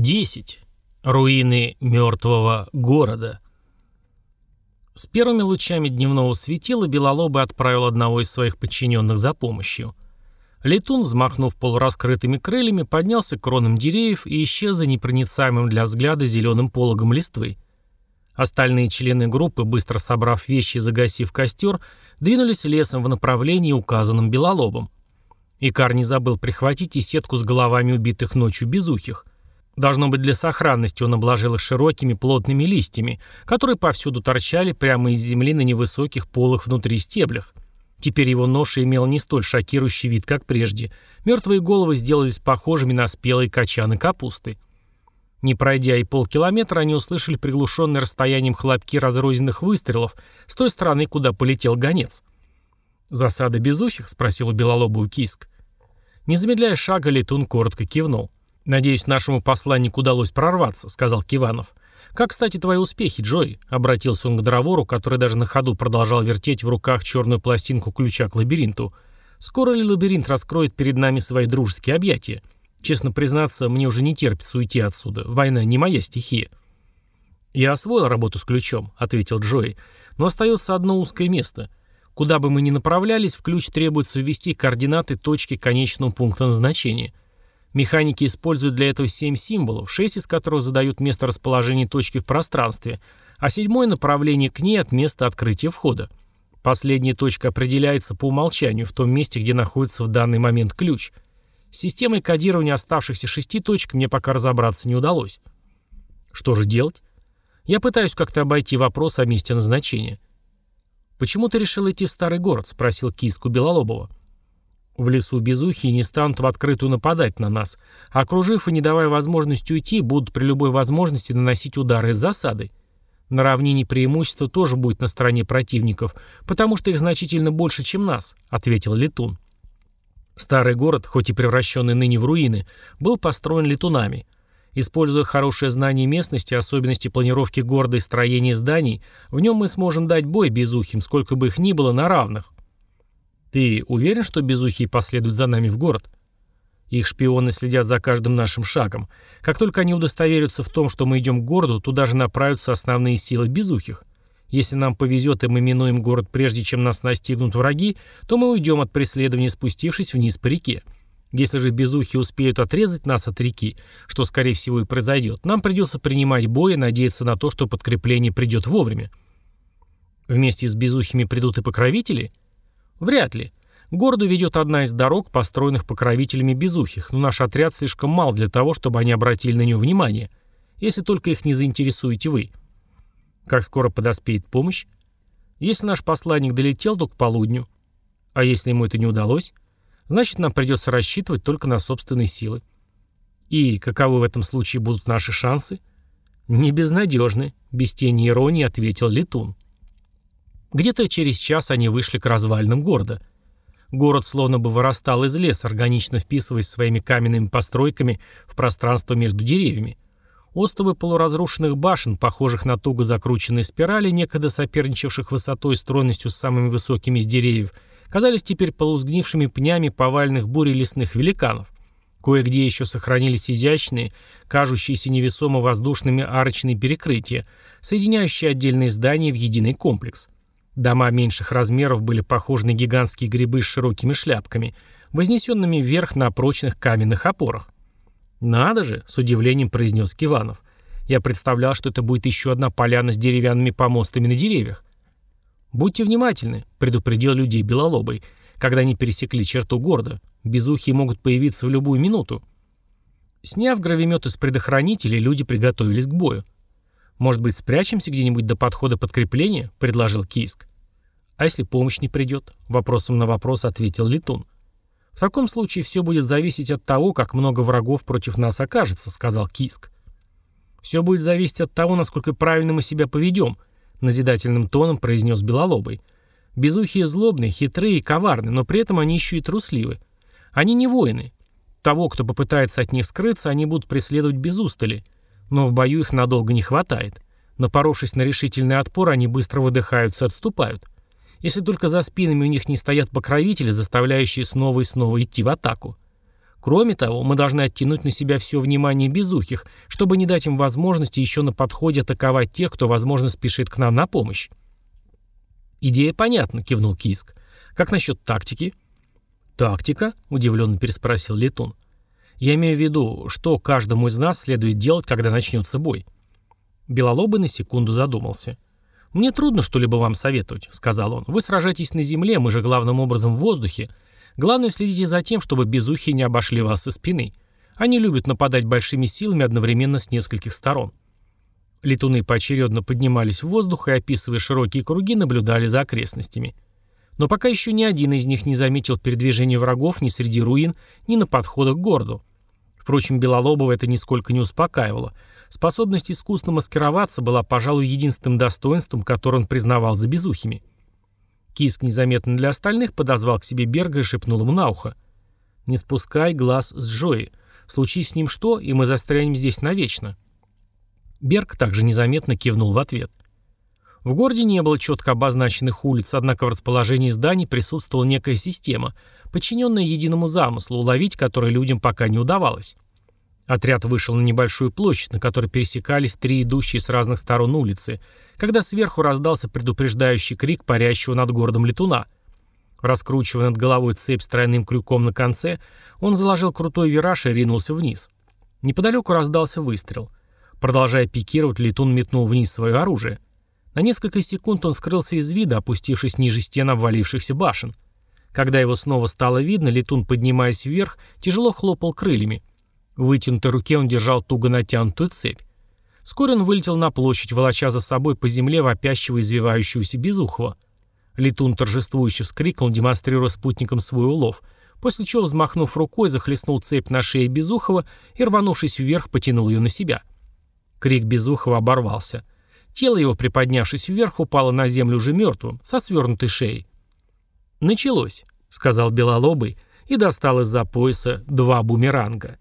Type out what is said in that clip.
10. Руины мертвого города. С первыми лучами дневного светила Белолобый отправил одного из своих подчиненных за помощью. Летун, взмахнув полураскрытыми крыльями, поднялся к кронам деревьев и исчез за непроницаемым для взгляда зеленым пологом листвы. Остальные члены группы, быстро собрав вещи и загасив костер, двинулись лесом в направлении, указанном Белолобом. Икар не забыл прихватить и сетку с головами убитых ночью безухих. Должно быть, для сохранности он обложил их широкими плотными листьями, которые повсюду торчали прямо из земли на невысоких полых внутри стеблях. Теперь его ноша имел не столь шокирующий вид, как прежде. Мертвые головы сделались похожими на спелые качаны капусты. Не пройдя и полкилометра, они услышали приглушенные расстоянием хлопки разрозненных выстрелов с той стороны, куда полетел гонец. «Засада безухих?» — спросил у белолобую киск. Не замедляя шага, летун коротко кивнул. «Надеюсь, нашему посланнику удалось прорваться», — сказал Киванов. «Как, кстати, твои успехи, Джой?» — обратился он к Дровору, который даже на ходу продолжал вертеть в руках черную пластинку ключа к лабиринту. «Скоро ли лабиринт раскроет перед нами свои дружеские объятия? Честно признаться, мне уже не терпится уйти отсюда. Война не моя стихия». «Я освоил работу с ключом», — ответил Джой. «Но остается одно узкое место — Куда бы мы ни направлялись, в ключ требуется ввести координаты точки конечного пункта назначения. Механики используют для этого семь символов, шесть из которых задают место расположения точки в пространстве, а седьмое направление к ней от места открытия входа. Последняя точка определяется по умолчанию в том месте, где находится в данный момент ключ. С системой кодирования оставшихся шести точек мне пока разобраться не удалось. Что же делать? Я пытаюсь как-то обойти вопрос о месте назначения. «Почему ты решил идти в старый город?» — спросил киску Белолобова. «В лесу безухи не станут в открытую нападать на нас. Окружив и не давая возможности уйти, будут при любой возможности наносить удары с засадой. На равнине преимущество тоже будет на стороне противников, потому что их значительно больше, чем нас», — ответил Летун. Старый город, хоть и превращенный ныне в руины, был построен летунами — Используя хорошее знание местности, особенности планировки города и строения зданий, в нем мы сможем дать бой безухим, сколько бы их ни было, на равных. Ты уверен, что безухие последуют за нами в город? Их шпионы следят за каждым нашим шагом. Как только они удостоверятся в том, что мы идем к городу, туда же направятся основные силы безухих. Если нам повезет и мы минуем город прежде, чем нас настигнут враги, то мы уйдем от преследования, спустившись вниз по реке. Если же безухи успеют отрезать нас от реки, что скорее всего и произойдет, нам придется принимать бой и надеяться на то, что подкрепление придет вовремя. Вместе с безухими придут и покровители? Вряд ли. К городу ведет одна из дорог, построенных покровителями безухих, но наш отряд слишком мал для того, чтобы они обратили на него внимание, если только их не заинтересуете вы. Как скоро подоспеет помощь? Если наш посланник долетел, то к полудню. А если ему это не удалось? Значит, нам придется рассчитывать только на собственные силы. И каковы в этом случае будут наши шансы? Не безнадежны, без тени иронии ответил Летун. Где-то через час они вышли к развалинам города. Город словно бы вырастал из леса, органично вписываясь своими каменными постройками в пространство между деревьями. Остовы полуразрушенных башен, похожих на туго закрученные спирали, некогда соперничавших высотой и стройностью с самыми высокими из деревьев – казались теперь полузгнившими пнями поваленных бурей лесных великанов. Кое-где еще сохранились изящные, кажущиеся невесомо воздушными арочные перекрытия, соединяющие отдельные здания в единый комплекс. Дома меньших размеров были похожи на гигантские грибы с широкими шляпками, вознесенными вверх на прочных каменных опорах. «Надо же!» — с удивлением произнес Киванов. «Я представлял, что это будет еще одна поляна с деревянными помостами на деревьях. «Будьте внимательны», — предупредил людей Белолобый, когда они пересекли черту города. Безухие могут появиться в любую минуту. Сняв гравимет из предохранителей, люди приготовились к бою. «Может быть, спрячемся где-нибудь до подхода подкрепления?» — предложил Кийск. «А если помощь не придет?» — вопросом на вопрос ответил Летун. «В таком случае все будет зависеть от того, как много врагов против нас окажется», — сказал Киск. «Все будет зависеть от того, насколько правильно мы себя поведем», — назидательным тоном произнес Белолобый. Безухие злобные, хитрые и коварны, но при этом они еще и трусливы. Они не воины. Того, кто попытается от них скрыться, они будут преследовать без устали. Но в бою их надолго не хватает. Напоровшись на решительный отпор, они быстро выдыхаются и отступают. Если только за спинами у них не стоят покровители, заставляющие снова и снова идти в атаку. Кроме того, мы должны оттянуть на себя все внимание безухих, чтобы не дать им возможности еще на подходе атаковать тех, кто, возможно, спешит к нам на помощь. «Идея понятна», — кивнул Киск. «Как насчет тактики?» «Тактика?» — удивленно переспросил Летун. «Я имею в виду, что каждому из нас следует делать, когда начнется бой». Белолобый на секунду задумался. «Мне трудно что-либо вам советовать», — сказал он. «Вы сражаетесь на земле, мы же главным образом в воздухе. Главное, следите за тем, чтобы безухи не обошли вас со спины. Они любят нападать большими силами одновременно с нескольких сторон. Летуны поочередно поднимались в воздух и, описывая широкие круги, наблюдали за окрестностями. Но пока еще ни один из них не заметил передвижения врагов ни среди руин, ни на подходах к городу. Впрочем, Белолобова это нисколько не успокаивало. Способность искусно маскироваться была, пожалуй, единственным достоинством, которое он признавал за безухими. Киск незаметно для остальных подозвал к себе Берга и шепнул ему на ухо. «Не спускай глаз с Джои. Случись с ним что, и мы застрянем здесь навечно». Берг также незаметно кивнул в ответ. В городе не было четко обозначенных улиц, однако в расположении зданий присутствовала некая система, подчиненная единому замыслу, уловить который людям пока не удавалось. Отряд вышел на небольшую площадь, на которой пересекались три идущие с разных сторон улицы, когда сверху раздался предупреждающий крик парящего над городом летуна. Раскручивая над головой цепь с тройным крюком на конце, он заложил крутой вираж и ринулся вниз. Неподалеку раздался выстрел. Продолжая пикировать, летун метнул вниз свое оружие. На несколько секунд он скрылся из вида, опустившись ниже стен обвалившихся башен. Когда его снова стало видно, летун, поднимаясь вверх, тяжело хлопал крыльями. В вытянутой руке он держал туго натянутую цепь. Вскоре он вылетел на площадь, волоча за собой по земле вопящего извивающегося безухого. Летун торжествующе вскрикнул, демонстрируя спутникам свой улов, после чего, взмахнув рукой, захлестнул цепь на шее Безухова и, рванувшись вверх, потянул ее на себя. Крик Безухова оборвался. Тело его, приподнявшись вверх, упало на землю уже мертвым, со свернутой шеей. «Началось», — сказал Белолобый и достал из-за пояса два бумеранга.